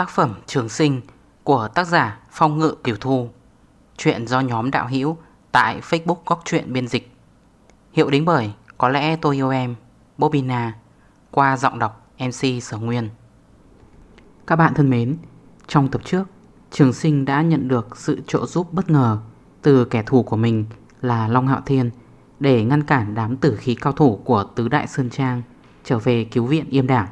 Tác phẩm Trường Sinh của tác giả Phong Ngự Kiều Thu. Chuyện do nhóm đạo hữu tại Facebook Góc Chuyện Biên Dịch. Hiệu đính bởi Có lẽ tôi yêu em Bobina Qua giọng đọc MC Sở Nguyên. Các bạn thân mến, Trong tập trước, Trường Sinh đã nhận được sự trợ giúp bất ngờ Từ kẻ thù của mình là Long Hạo Thiên Để ngăn cản đám tử khí cao thủ của Tứ Đại Sơn Trang Trở về cứu viện Yêm Đảng.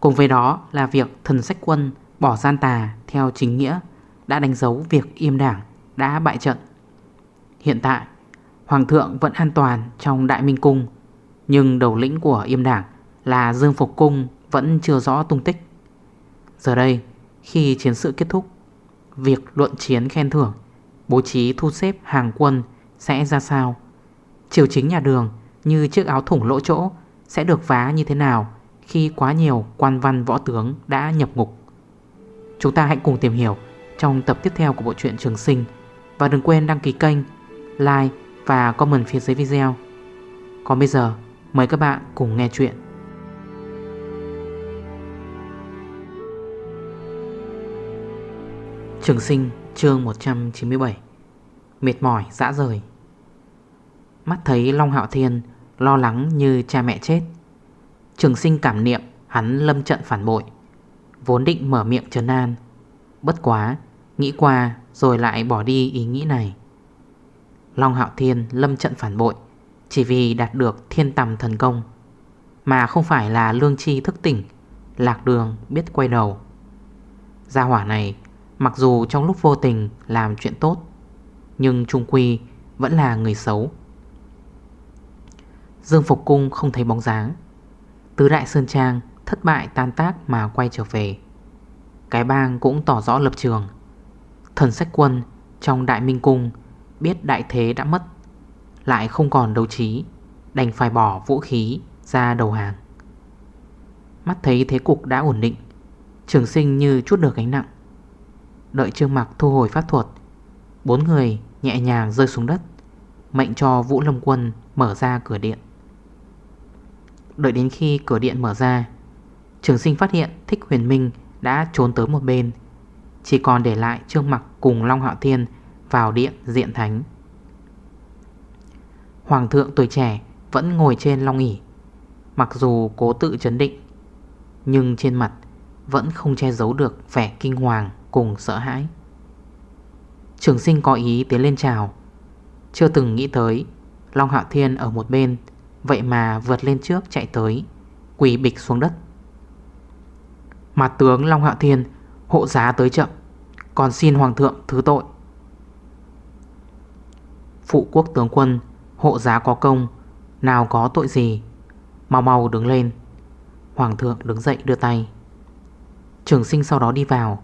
Cùng với đó là việc thần sách quân bỏ gian tà theo chính nghĩa đã đánh dấu việc im đảng đã bại trận. Hiện tại, Hoàng thượng vẫn an toàn trong Đại Minh Cung, nhưng đầu lĩnh của im đảng là Dương Phục Cung vẫn chưa rõ tung tích. Giờ đây, khi chiến sự kết thúc, việc luận chiến khen thưởng, bố trí thu xếp hàng quân sẽ ra sao? Triều chính nhà đường như chiếc áo thủng lỗ chỗ sẽ được vá như thế nào khi quá nhiều quan văn võ tướng đã nhập ngục. Chúng ta hãy cùng tìm hiểu trong tập tiếp theo của bộ truyện Trường Sinh và đừng quên đăng ký kênh, like và comment phía dưới video. Còn bây giờ, mời các bạn cùng nghe chuyện. Trường Sinh chương 197 Mệt mỏi dã rời Mắt thấy Long Hạo Thiên lo lắng như cha mẹ chết Trường sinh cảm niệm, hắn lâm trận phản bội. Vốn định mở miệng trấn an. Bất quá, Nghĩ qua rồi lại bỏ đi ý nghĩ này. Long Hạo Thiên lâm trận phản bội, Chỉ vì đạt được thiên tầm thần công, Mà không phải là lương chi thức tỉnh, Lạc đường biết quay đầu. Gia hỏa này, Mặc dù trong lúc vô tình làm chuyện tốt, Nhưng trung quy vẫn là người xấu. Dương Phục Cung không thấy bóng dáng. Tứ Đại Sơn Trang thất bại tan tác mà quay trở về. Cái bang cũng tỏ rõ lập trường. Thần sách quân trong Đại Minh Cung biết đại thế đã mất, Lại không còn đấu trí, Đành phải bỏ vũ khí ra đầu hàng. Mắt thấy thế cục đã ổn định, Trường sinh như chút được gánh nặng. Đợi Trương Mặc thu hồi pháp thuật, Bốn người nhẹ nhàng rơi xuống đất, Mệnh cho Vũ Lâm Quân mở ra cửa điện. Đợi đến khi cửa điện mở ra, Trường sinh phát hiện Thích Huyền Minh đã trốn tới một bên. Chỉ còn để lại Trương Mặc cùng Long Hạo Thiên vào điện diện thánh. Hoàng thượng tuổi trẻ vẫn ngồi trên long ỉ Mặc dù cố tự chấn định, Nhưng trên mặt vẫn không che giấu được vẻ kinh hoàng cùng sợ hãi. Trường sinh có ý tiến lên chào. Chưa từng nghĩ tới Long Hạo Thiên ở một bên Vậy mà vượt lên trước chạy tới, Quỳ bịch xuống đất. Mặt tướng Long Hạo Thiên Hộ giá tới chậm, Còn xin Hoàng thượng thứ tội. Phụ quốc tướng quân Hộ giá có công, Nào có tội gì, Mau mau đứng lên. Hoàng thượng đứng dậy đưa tay. Trường sinh sau đó đi vào,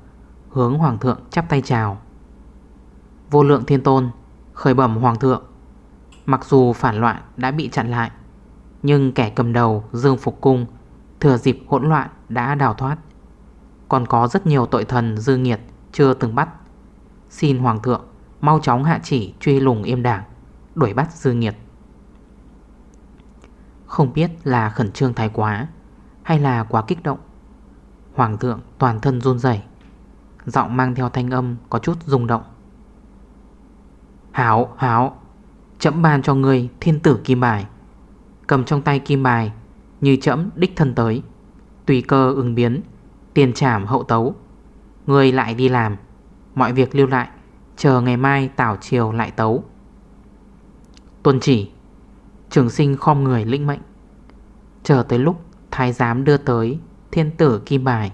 Hướng Hoàng thượng chắp tay chào. Vô lượng thiên tôn, Khởi bẩm Hoàng thượng. Mặc dù phản loạn đã bị chặn lại nhưng kẻ cầm đầu Dương Phục Cung Thừa dịp hỗn loạn đã đào thoát. Còn có rất nhiều tội thần dư nghiệt Chưa từng bắt. Xin Hoàng thượng Mau chóng hạ chỉ truy lùng im đảng Đuổi bắt dư nghiệt. Không biết là khẩn trương thái quá Hay là quá kích động Hoàng thượng toàn thân run dày Giọng mang theo thanh âm Có chút rung động. Hảo, hảo chậm ban cho người thiên tử kim bài. Cầm trong tay kim bài, Như chẫm đích thân tới. Tùy cơ ứng biến, Tiền trảm hậu tấu. Người lại đi làm, Mọi việc lưu lại, Chờ ngày mai tảo chiều lại tấu. Tuần chỉ, Trường sinh khom người lĩnh mệnh. Chờ tới lúc Thái giám đưa tới Thiên tử kim bài,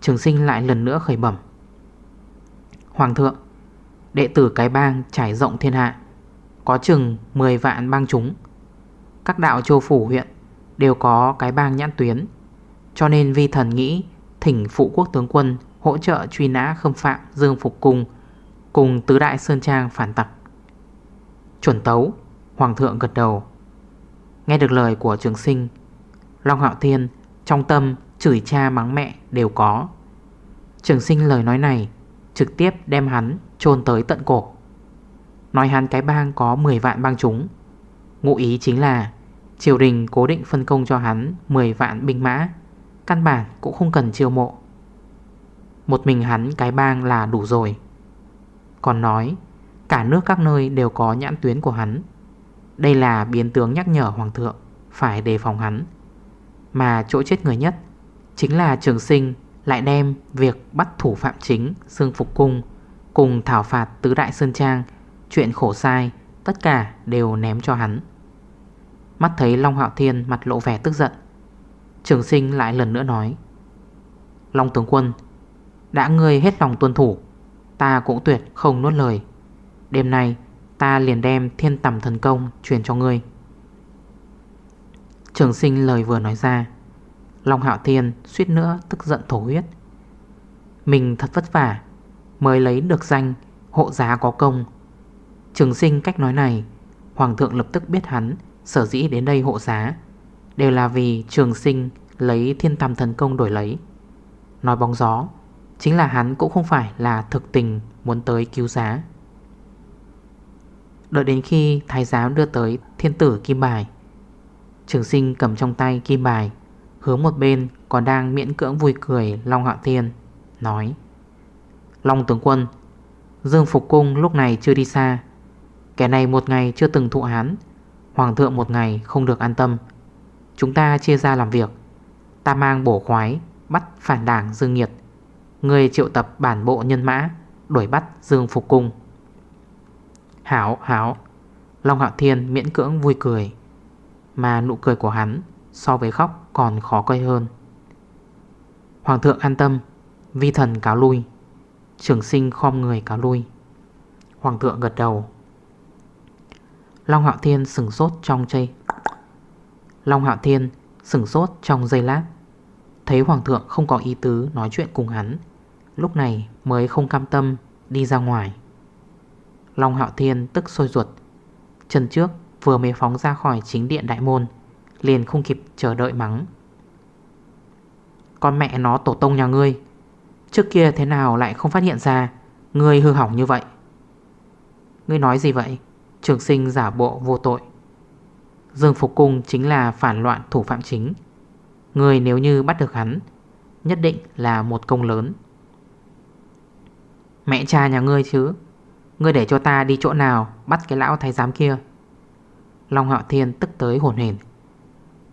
Trường sinh lại lần nữa khởi bẩm. Hoàng thượng, Đệ tử cái bang trải rộng thiên hạ, Có chừng 10 vạn bang chúng các đạo châu phủ huyện đều có cái bang nhãn tuyến. Cho nên vi thần nghĩ thỉnh phụ quốc tướng quân hỗ trợ truy nã khâm phạm Dương Phục Cung Cùng tứ đại Sơn Trang phản tặc. Chuẩn tấu, Hoàng thượng gật đầu. Nghe được lời của trường sinh, Long Hạo Thiên trong tâm chửi cha mắng mẹ đều có. Trường sinh lời nói này Trực tiếp đem hắn chôn tới tận cổ. Nói hắn cái bang có 10 vạn bang chúng, Ngụ ý chính là Triều đình cố định phân công cho hắn 10 vạn binh mã, Căn bản cũng không cần chiêu mộ. Một mình hắn cái bang là đủ rồi. Còn nói, Cả nước các nơi đều có nhãn tuyến của hắn. Đây là biến tướng nhắc nhở hoàng thượng, Phải đề phòng hắn. Mà chỗ chết người nhất Chính là trường sinh lại đem việc bắt thủ phạm chính Dương Phục Cung, Cùng thảo phạt tứ đại Sơn Trang, Chuyện khổ sai, Tất cả đều ném cho hắn. Mắt thấy Long Hạo Thiên mặt lộ vẻ tức giận. Trường sinh lại lần nữa nói, Long tướng quân, Đã ngươi hết lòng tuân thủ, Ta cũng tuyệt không nuốt lời. Đêm nay, ta liền đem thiên tầm thần công truyền cho ngươi. Trường sinh lời vừa nói ra, Long Hạo Thiên suýt nữa tức giận thổ huyết. Mình thật vất vả Mới lấy được danh hộ giá có công. Trường sinh cách nói này, Hoàng thượng lập tức biết hắn Sở dĩ đến đây hộ giá Đều là vì trường sinh lấy thiên tam thần công đổi lấy. Nói bóng gió, Chính là hắn cũng không phải là thực tình muốn tới cứu giá. Đợi đến khi thái giám đưa tới thiên tử kim bài, Trường sinh cầm trong tay kim bài, Hướng một bên còn đang miễn cưỡng vui cười Long Hạo Thiên, Nói, Long tướng quân, Dương Phục Cung lúc này chưa đi xa, Kẻ này một ngày chưa từng thụ án Hoàng thượng một ngày không được an tâm. Chúng ta chia ra làm việc. Ta mang bổ khoái, Bắt phản đảng Dương Nhiệt. Người triệu tập bản bộ nhân mã, Đuổi bắt Dương Phục Cung. Hảo hảo. Long Hạo Thiên miễn cưỡng vui cười. Mà nụ cười của hắn So với khóc còn khó coi hơn. Hoàng thượng an tâm, Vi thần cáo lui. Trường sinh khom người cáo lui. Hoàng thượng gật đầu. Long Hạo Thiên sừng sốt trong chây Long Hạo Thiên sừng sốt trong giây lát. Thấy Hoàng thượng không có ý tứ nói chuyện cùng hắn, Lúc này mới không cam tâm đi ra ngoài. Long Hạo Thiên tức sôi ruột. Chân trước vừa mới phóng ra khỏi chính điện đại môn, Liền không kịp chờ đợi mắng. Con mẹ nó, tổ tông nhà ngươi, Trước kia thế nào lại không phát hiện ra Ngươi hư hỏng như vậy? Ngươi nói gì vậy? Trường sinh giả bộ vô tội. Dương Phục Cung chính là phản loạn thủ phạm chính. Người nếu như bắt được hắn, Nhất định là một công lớn. Mẹ cha nhà ngươi chứ, Ngươi để cho ta đi chỗ nào Bắt cái lão thái giám kia? Long Hạo Thiên tức tới hồn hền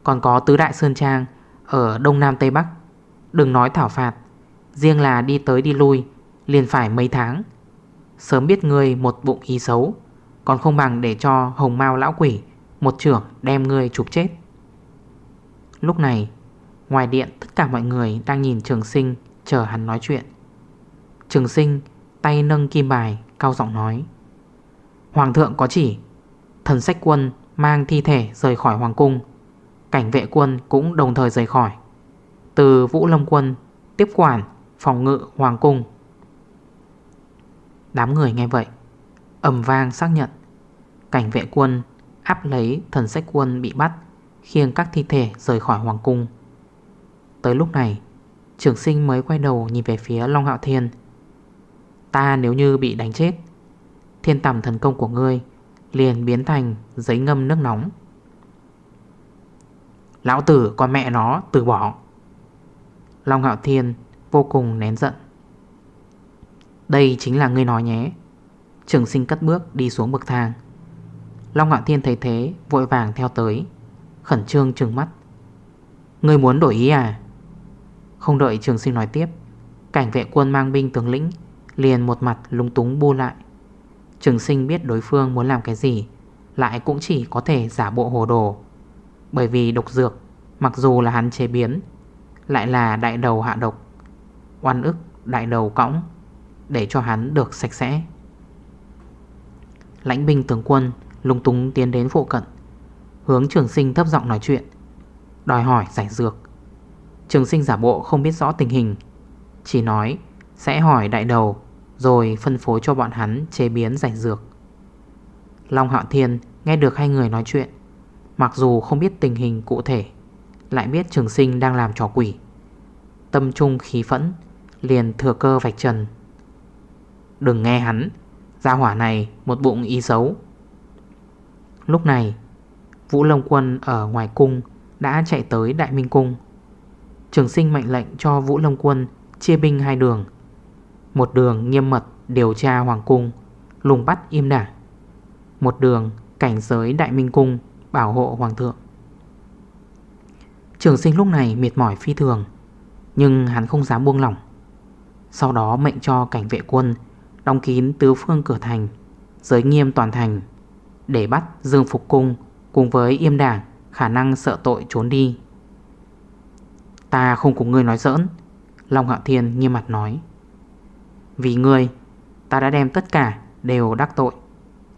Còn có tứ đại Sơn Trang Ở Đông Nam Tây Bắc, Đừng nói thảo phạt, Riêng là đi tới đi lui Liền phải mấy tháng. Sớm biết ngươi một bụng ý xấu. Còn không bằng để cho hồng mau lão quỷ, Một trưởng đem ngươi chụp chết. Lúc này, Ngoài điện, tất cả mọi người đang nhìn trường sinh Chờ hắn nói chuyện. Trường sinh tay nâng kim bài, Cao giọng nói, Hoàng thượng có chỉ, Thần sách quân mang thi thể rời khỏi hoàng cung, Cảnh vệ quân cũng đồng thời rời khỏi. Từ Vũ Lâm quân Tiếp quản phòng ngự hoàng cung. Đám người nghe vậy ầm vang xác nhận. Cảnh vệ quân áp lấy thần sách quân bị bắt, Khiêng các thi thể rời khỏi hoàng cung. Tới lúc này, Trường sinh mới quay đầu nhìn về phía Long Hạo Thiên. Ta nếu như bị đánh chết, Thiên tầm thần công của ngươi Liền biến thành giấy ngâm nước nóng. Lão tử con mẹ nó từ bỏ. Long Hạo Thiên vô cùng nén giận. Đây chính là ngươi nói nhé Trường sinh cất bước đi xuống bậc thang. Long ngạo Thiên thấy thế, Vội vàng theo tới, Khẩn trương trừng mắt. Ngươi muốn đổi ý à? Không đợi trường sinh nói tiếp, Cảnh vệ quân mang binh tướng lĩnh Liền một mặt lung túng bu lại. Trường sinh biết đối phương muốn làm cái gì, Lại cũng chỉ có thể giả bộ hồ đồ. Bởi vì độc dược, Mặc dù là hắn chế biến, Lại là đại đầu hạ độc. Oan ức, đại đầu cõng, Để cho hắn được sạch sẽ. Lãnh binh tướng quân, Lung túng tiến đến phụ cận. Hướng trường sinh thấp giọng nói chuyện. Đòi hỏi giải dược. Trường sinh giả bộ không biết rõ tình hình. Chỉ nói, sẽ hỏi đại đầu, Rồi phân phối cho bọn hắn chế biến giải dược. Long Hạo Thiên nghe được hai người nói chuyện. Mặc dù không biết tình hình cụ thể, Lại biết trường sinh đang làm trò quỷ. Tâm trung khí phẫn, Liền thừa cơ vạch trần. Đừng nghe hắn Gia hỏa này một bụng ý xấu. Lúc này, Vũ Long Quân ở ngoài cung Đã chạy tới Đại Minh Cung. Trường sinh mệnh lệnh cho Vũ Long Quân Chia binh hai đường. Một đường nghiêm mật điều tra hoàng cung, Lùng bắt im đảng Một đường cảnh giới đại minh cung Bảo hộ hoàng thượng. Trường sinh lúc này mệt mỏi phi thường, Nhưng hắn không dám buông lỏng. Sau đó mệnh cho cảnh vệ quân Đóng kín tứ phương cửa thành, Giới nghiêm toàn thành, Để bắt Dương Phục Cung Cùng với Yêm Đảng Khả năng sợ tội trốn đi. Ta không cùng ngươi nói giỡn, Long Hạo Thiên nghiêm mặt nói. Vì ngươi, Ta đã đem tất cả đều đắc tội,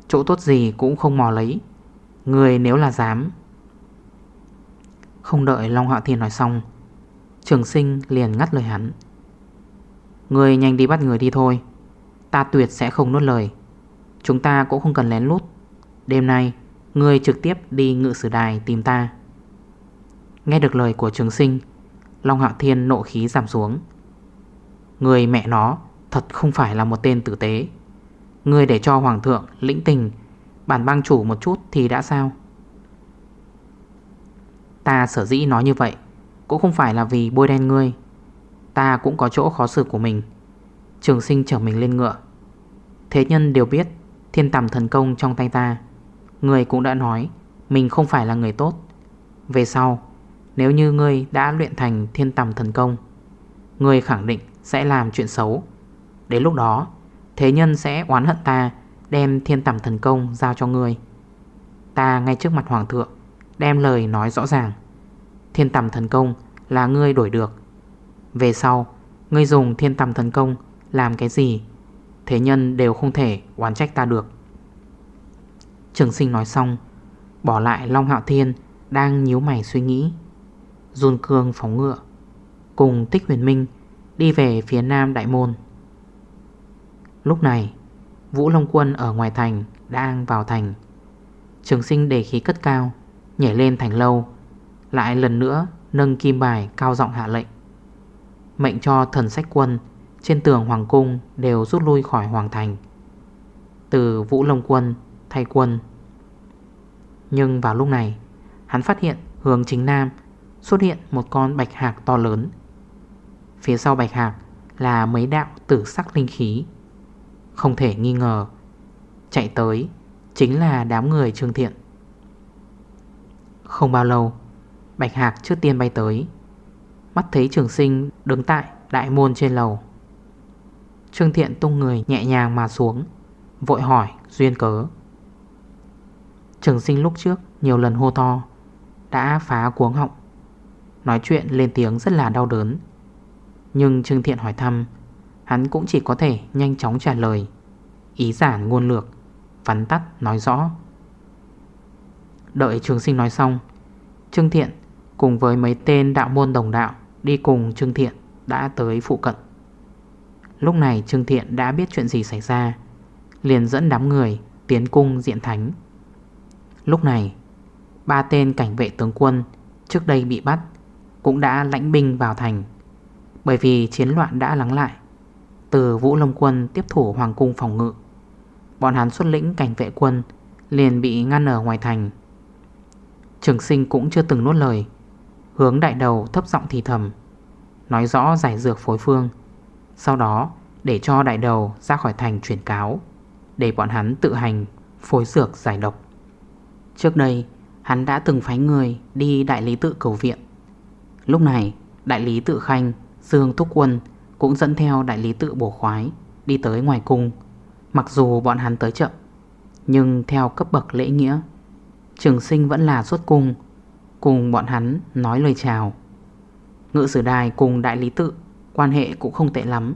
Chỗ tốt gì cũng không mò lấy, Ngươi nếu là dám. Không đợi Long Hạo Thiên nói xong, Trường sinh liền ngắt lời hắn. Ngươi nhanh đi bắt người đi thôi Ta tuyệt sẽ không nuốt lời. Chúng ta cũng không cần lén lút. Đêm nay, Ngươi trực tiếp đi ngự sử đài tìm ta. Nghe được lời của trường sinh, Long Hạo Thiên nộ khí giảm xuống. Người mẹ nó Thật không phải là một tên tử tế. Người để cho Hoàng thượng lĩnh tình, Bản bang chủ một chút thì đã sao? Ta sở dĩ nói như vậy Cũng không phải là vì bôi đen ngươi. Ta cũng có chỗ khó xử của mình. Trường sinh trở mình lên ngựa. Thế nhân đều biết, Thiên tầm thần công trong tay ta. Người cũng đã nói, Mình không phải là người tốt. Về sau, Nếu như ngươi đã luyện thành thiên tầm thần công, Ngươi khẳng định sẽ làm chuyện xấu. Đến lúc đó, Thế nhân sẽ oán hận ta, Đem thiên tầm thần công giao cho ngươi. Ta ngay trước mặt hoàng thượng, Đem lời nói rõ ràng. Thiên tầm thần công là ngươi đổi được. Về sau, Ngươi dùng thiên tầm thần công làm cái gì, Thế nhân đều không thể oán trách ta được. Trường sinh nói xong, Bỏ lại Long Hạo Thiên Đang nhíu mày suy nghĩ Dùn cương phóng ngựa, Cùng Tích Huyền Minh Đi về phía nam đại môn. Lúc này, Vũ Long Quân ở ngoài thành Đang vào thành. Trường sinh để khí cất cao, Nhảy lên thành lâu, Lại lần nữa nâng kim bài cao giọng hạ lệnh. Mệnh cho thần sách quân trên tường Hoàng Cung Đều rút lui khỏi Hoàng Thành. Từ Vũ Long Quân, thay quân. Nhưng vào lúc này, Hắn phát hiện hướng chính Nam Xuất hiện một con bạch hạc to lớn. Phía sau bạch hạc Là mấy đạo tử sắc linh khí. Không thể nghi ngờ, Chạy tới Chính là đám người Trương Thiện. Không bao lâu, Bạch hạc trước tiên bay tới. Mắt thấy trường sinh đứng tại đại môn trên lầu. Trương Thiện tung người nhẹ nhàng mà xuống, Vội hỏi duyên cớ. Trường sinh lúc trước nhiều lần hô to, Đã phá cuống họng. Nói chuyện lên tiếng rất là đau đớn. Nhưng Trương Thiện hỏi thăm, Hắn cũng chỉ có thể nhanh chóng trả lời, Ý giản ngôn lược, Vắn tắt nói rõ. Đợi trường sinh nói xong, Trương Thiện cùng với mấy tên đạo môn đồng đạo Đi cùng Trương Thiện đã tới phụ cận. Lúc này Trương Thiện đã biết chuyện gì xảy ra. Liền dẫn đám người tiến cung diện thánh. Lúc này, Ba tên cảnh vệ tướng quân Trước đây bị bắt Cũng đã lãnh binh vào thành. Bởi vì chiến loạn đã lắng lại, Từ Vũ Lâm Quân tiếp thủ Hoàng cung phòng ngự, Bọn hắn xuất lĩnh cảnh vệ quân Liền bị ngăn ở ngoài thành. Trường sinh cũng chưa từng nuốt lời, Hướng đại đầu thấp giọng thì thầm, Nói rõ giải dược phối phương. Sau đó, để cho đại đầu ra khỏi thành chuyển cáo, Để bọn hắn tự hành phối dược giải độc. Trước đây, hắn đã từng phái người đi đại lý tự cầu viện. Lúc này, đại lý tự khanh Dương Thúc Quân cũng dẫn theo đại lý tự bổ khoái Đi tới ngoài cung, Mặc dù bọn hắn tới chậm, Nhưng theo cấp bậc lễ nghĩa, Trường sinh vẫn là xuất cung, Cùng bọn hắn nói lời chào. Ngự sử đài cùng đại lý tự Quan hệ cũng không tệ lắm.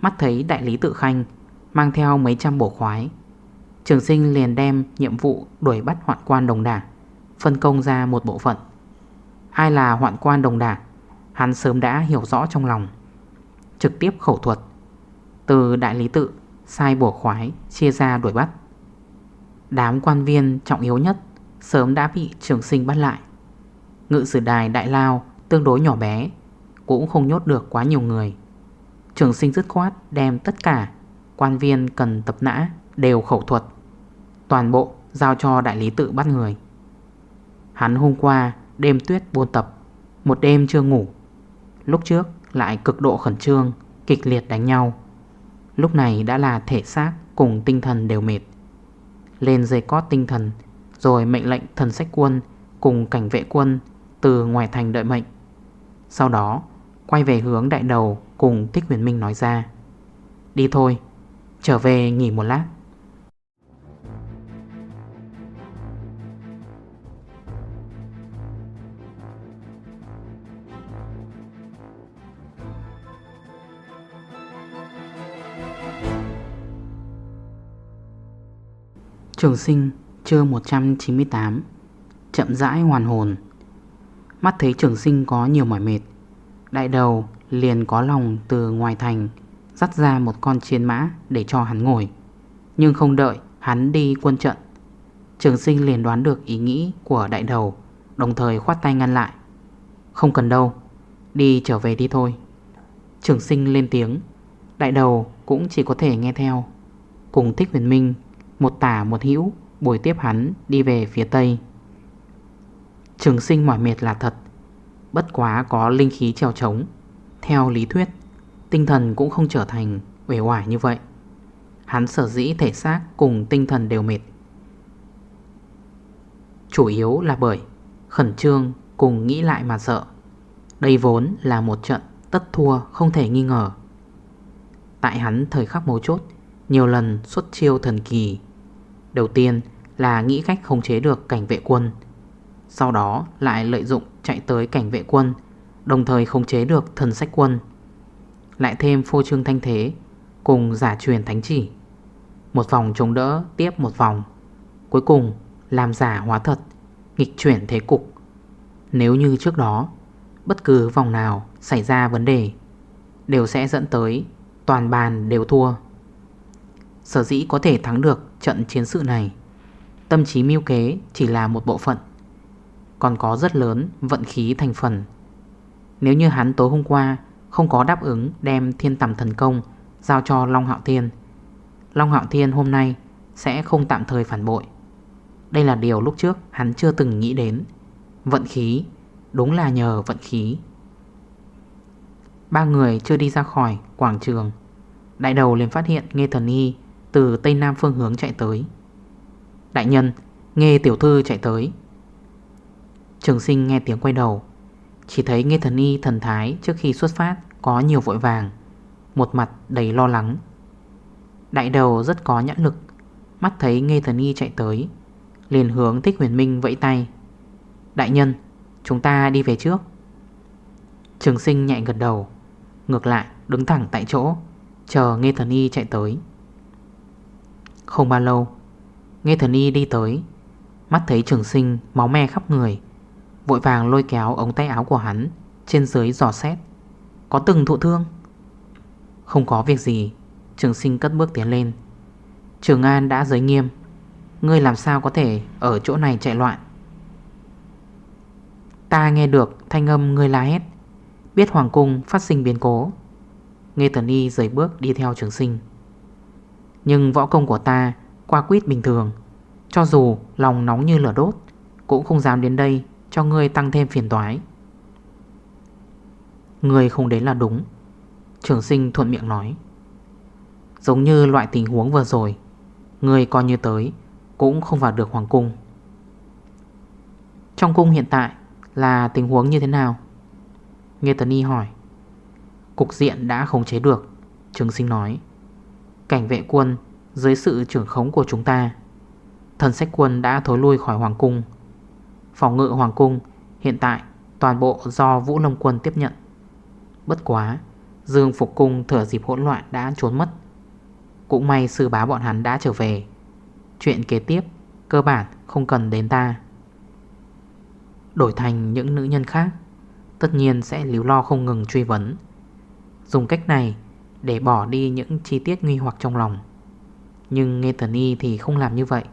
Mắt thấy đại lý tự khanh, Mang theo mấy trăm bổ khoái. Trường sinh liền đem nhiệm vụ đuổi bắt hoạn quan đồng đảng, Phân công ra một bộ phận. Ai là hoạn quan đồng đảng, Hắn sớm đã hiểu rõ trong lòng. Trực tiếp khẩu thuật. Từ đại lý tự, Sai bổ khoái, chia ra đuổi bắt. Đám quan viên trọng yếu nhất Sớm đã bị trường sinh bắt lại. Ngự sử đài đại lao Tương đối nhỏ bé cũng không nhốt được quá nhiều người. Trường sinh dứt khoát đem tất cả Quan viên cần tập nã Đều khẩu thuật, Toàn bộ giao cho đại lý tự bắt người. Hắn hôm qua đêm tuyết buôn tập, Một đêm chưa ngủ. Lúc trước lại cực độ khẩn trương, Kịch liệt đánh nhau. Lúc này đã là thể xác cùng tinh thần đều mệt. Lên dây cót tinh thần, Rồi mệnh lệnh thần sách quân Cùng cảnh vệ quân Từ ngoài thành đợi mệnh. Sau đó quay về hướng đại đầu Cùng Thích Huyền Minh nói ra. Đi thôi, Trở về nghỉ một lát. Trường sinh, chương 198 Chậm rãi hoàn hồn. Mắt thấy trường sinh có nhiều mỏi mệt Đại đầu liền có lòng từ ngoài thành, Dắt ra một con chiến mã để cho hắn ngồi. Nhưng không đợi hắn đi quân trận, Trường sinh liền đoán được ý nghĩ của đại đầu, Đồng thời khoát tay ngăn lại. Không cần đâu, Đi trở về đi thôi. Trường sinh lên tiếng. Đại đầu cũng chỉ có thể nghe theo. Cùng thích huyền minh, một tả một hữu, Bồi tiếp hắn đi về phía tây. Trường sinh mỏi mệt là thật. Bất quá có linh khí treo trống. Theo lý thuyết, Tinh thần cũng không trở thành uể oải như vậy. Hắn sở dĩ thể xác cùng tinh thần đều mệt. Chủ yếu là bởi Khẩn trương cùng nghĩ lại mà sợ. Đây vốn là một trận tất thua không thể nghi ngờ. Tại hắn thời khắc mấu chốt, Nhiều lần xuất chiêu thần kỳ. Đầu tiên là nghĩ cách khống chế được cảnh vệ quân sau đó lại lợi dụng chạy tới cảnh vệ quân, Đồng thời khống chế được thần sách quân. Lại thêm phô trương thanh thế, Cùng giả truyền thánh chỉ. Một vòng chống đỡ, tiếp một vòng. Cuối cùng, làm giả hóa thật Nghịch chuyển thế cục. Nếu như trước đó, Bất cứ vòng nào xảy ra vấn đề, Đều sẽ dẫn tới Toàn bàn đều thua. Sở dĩ có thể thắng được trận chiến sự này, Tâm trí mưu kế chỉ là một bộ phận. Còn có rất lớn vận khí thành phần. Nếu như hắn tối hôm qua Không có đáp ứng đem thiên tầm thần công Giao cho Long Hạo Thiên, Long Hạo Thiên hôm nay Sẽ không tạm thời phản bội. Đây là điều lúc trước hắn chưa từng nghĩ đến. Vận khí, Đúng là nhờ vận khí. Ba người chưa đi ra khỏi quảng trường. Đại đầu liền phát hiện Nghe Thần Y từ tây nam phương hướng chạy tới. Đại nhân Nghe tiểu thư chạy tới. Trường sinh nghe tiếng quay đầu. Chỉ thấy nghe thần y thần thái Trước khi xuất phát có nhiều vội vàng, Một mặt đầy lo lắng. Đại đầu rất có nhãn lực, Mắt thấy nghe thần y chạy tới, Liền hướng thích huyền minh vẫy tay. Đại nhân, Chúng ta đi về trước. Trường sinh nhẹ gật đầu, Ngược lại đứng thẳng tại chỗ, Chờ nghe thần y chạy tới. Không bao lâu Nghe thần y đi tới, Mắt thấy trường sinh máu me khắp người Vội vàng lôi kéo ống tay áo của hắn Trên dưới giò xét. Có từng thụ thương? Không có việc gì. Trường sinh cất bước tiến lên. Trường An đã giới nghiêm. Ngươi làm sao có thể ở chỗ này chạy loạn? Ta nghe được thanh âm ngươi la hét. Biết hoàng cung phát sinh biến cố. Nghe thần y rời bước đi theo trường sinh. Nhưng võ công của ta qua quýt bình thường. Cho dù lòng nóng như lửa đốt, Cũng không dám đến đây cho ngươi tăng thêm phiền toái. Ngươi không đến là đúng. Trường sinh thuận miệng nói. Giống như loại tình huống vừa rồi, Ngươi coi như tới, Cũng không vào được hoàng cung. Trong cung hiện tại Là tình huống như thế nào? Nghe Tần Y hỏi. Cục diện đã khống chế được, Trường sinh nói. Cảnh vệ quân dưới sự trưởng khống của chúng ta. Thần sách quân đã thối lui khỏi Hoàng Cung. Phòng ngự Hoàng Cung, hiện tại toàn bộ do Vũ Lâm Quân tiếp nhận. Bất quá, Dương Phục Cung thở dịp hỗn loạn đã trốn mất. Cũng may sư bá bọn hắn đã trở về. Chuyện kế tiếp, Cơ bản không cần đến ta. Đổi thành những nữ nhân khác, Tất nhiên sẽ líu lo không ngừng truy vấn. Dùng cách này để bỏ đi những chi tiết nguy hoặc trong lòng. Nhưng Nghe Tần Y thì không làm như vậy.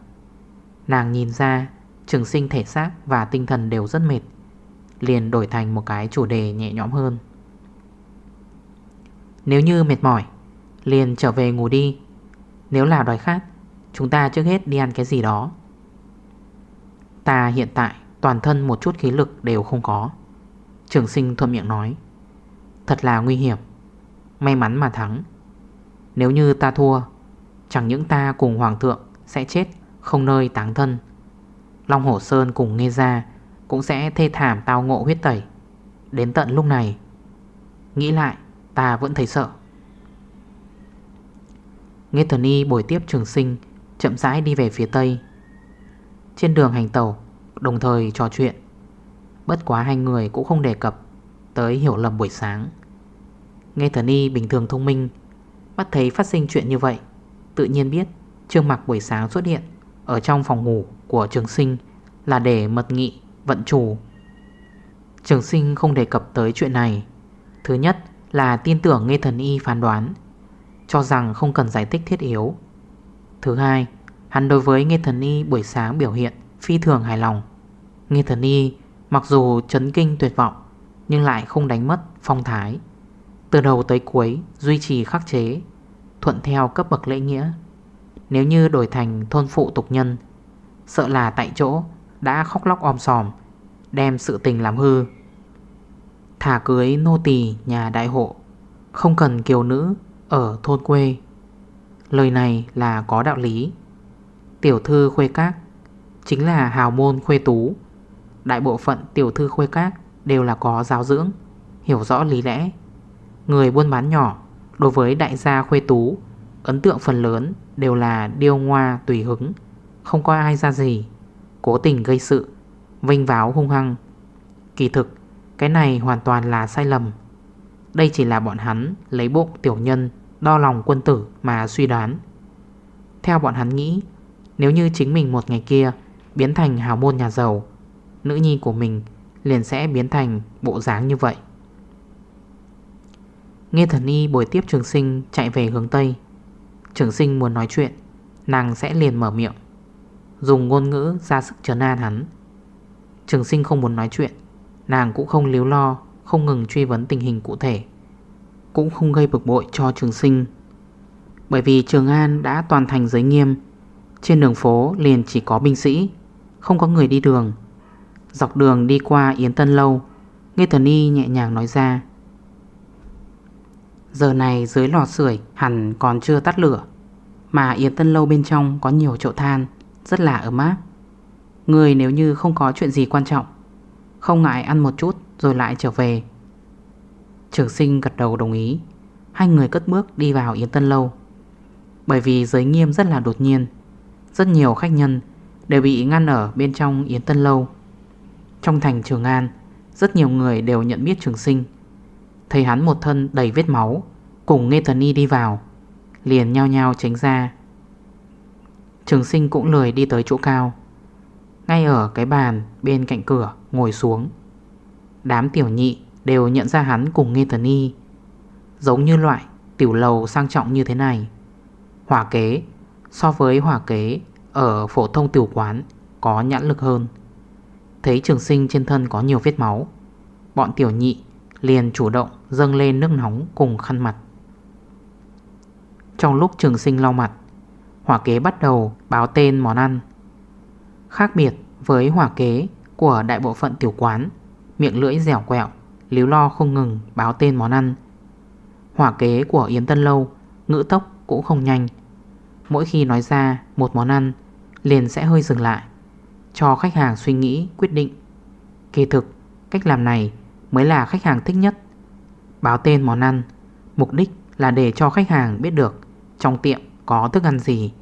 Nàng nhìn ra trường sinh thể xác và tinh thần đều rất mệt. Liền đổi thành một cái chủ đề nhẹ nhõm hơn. Nếu như mệt mỏi, Liền trở về ngủ đi. Nếu là đói khát, Chúng ta trước hết đi ăn cái gì đó. Ta hiện tại toàn thân một chút khí lực đều không có. Trường sinh thuận miệng nói, Thật là nguy hiểm. May mắn mà thắng. Nếu như ta thua, Chẳng những ta cùng hoàng thượng sẽ chết Không nơi táng thân. Long Hổ Sơn cùng nghe ra, Cũng sẽ thê thảm tao ngộ huyết tẩy. Đến tận lúc này, Nghĩ lại, ta vẫn thấy sợ. Nghe Thần Y buổi tiếp trường sinh, Chậm rãi đi về phía tây. Trên đường hành tàu Đồng thời trò chuyện. Bất quá hai người cũng không đề cập Tới hiểu lầm buổi sáng. Nghe Thần Y bình thường thông minh Bắt thấy phát sinh chuyện như vậy, Tự nhiên biết Trương mặc buổi sáng xuất hiện Ở trong phòng ngủ của trường sinh Là để mật nghị, vận chủ. Trường sinh không đề cập tới chuyện này. Thứ nhất là tin tưởng nghe thần y phán đoán, Cho rằng không cần giải thích thiết yếu. Thứ hai, Hắn đối với nghe thần y buổi sáng biểu hiện Phi thường hài lòng. Nghe thần y mặc dù chấn kinh tuyệt vọng, Nhưng lại không đánh mất phong thái. Từ đầu tới cuối Duy trì khắc chế, Thuận theo cấp bậc lễ nghĩa. Nếu như đổi thành thôn phụ tục nhân Sợ là tại chỗ, Đã khóc lóc om sòm, Đem sự tình làm hư. Thả cưới nô tỳ nhà đại hộ, Không cần kiều nữ Ở thôn quê. Lời này là có đạo lý. Tiểu thư khuê các Chính là hào môn khuê tú. Đại bộ phận tiểu thư khuê các Đều là có giáo dưỡng, Hiểu rõ lý lẽ. Người buôn bán nhỏ Đối với đại gia khuê tú, Ấn tượng phần lớn đều là điêu ngoa tùy hứng. Không coi ai ra gì. Cố tình gây sự Vinh váo, hung hăng. Kỳ thực, cái này hoàn toàn là sai lầm. Đây chỉ là bọn hắn lấy bộ tiểu nhân, Đo lòng quân tử mà suy đoán. Theo bọn hắn nghĩ, Nếu như chính mình một ngày kia Biến thành hào môn nhà giàu, Nữ nhi của mình liền sẽ biến thành bộ dáng như vậy. Nghe thần y buổi tiếp trường sinh chạy về hướng Tây. Trường sinh muốn nói chuyện, Nàng sẽ liền mở miệng. Dùng ngôn ngữ ra sức trấn an hắn. Trường sinh không muốn nói chuyện. Nàng cũng không liếu lo, Không ngừng truy vấn tình hình cụ thể. Cũng không gây bực bội cho trường sinh. Bởi vì Trường An đã toàn thành giới nghiêm. Trên đường phố liền chỉ có binh sĩ, Không có người đi đường. Dọc đường đi qua Yến Tân Lâu Nghe Thần Y nhẹ nhàng nói ra. Giờ này dưới lò sưởi hẳn còn chưa tắt lửa, Mà Yến Tân Lâu bên trong có nhiều chỗ than. Rất là ấm áp. Người nếu như không có chuyện gì quan trọng, không ngại ăn một chút rồi lại trở về. Trường sinh gật đầu đồng ý, Hai người cất bước đi vào Yến Tân Lâu. Bởi vì giới nghiêm rất là đột nhiên, Rất nhiều khách nhân Đều bị ngăn ở bên trong Yến Tân Lâu. Trong thành Trường An, Rất nhiều người đều nhận biết trường sinh. Thấy hắn một thân đầy vết máu, Cùng nghe thần y đi vào, Liền nhau nhau tránh ra. Trường sinh cũng lười đi tới chỗ cao. Ngay ở cái bàn bên cạnh cửa, ngồi xuống. Đám tiểu nhị đều nhận ra hắn cùng Nghe Tần Y, Giống như loại tiểu lầu sang trọng như thế này. Hỏa kế, so với hỏa kế ở phổ thông tiểu quán có nhãn lực hơn. Thấy trường sinh trên thân có nhiều vết máu, Bọn tiểu nhị liền chủ động dâng lên nước nóng cùng khăn mặt. Trong lúc trường sinh lau mặt Hỏa kế bắt đầu báo tên món ăn. Khác biệt với hỏa kế của đại bộ phận tiểu quán, Miệng lưỡi dẻo quẹo, Líu lo không ngừng báo tên món ăn. Hỏa kế của Yến Tân Lâu, Ngữ tốc cũng không nhanh. Mỗi khi nói ra một món ăn, Liền sẽ hơi dừng lại, Cho khách hàng suy nghĩ, quyết định. Kỳ thực, cách làm này Mới là khách hàng thích nhất. Báo tên món ăn, Mục đích là để cho khách hàng biết được Trong tiệm có thức ăn gì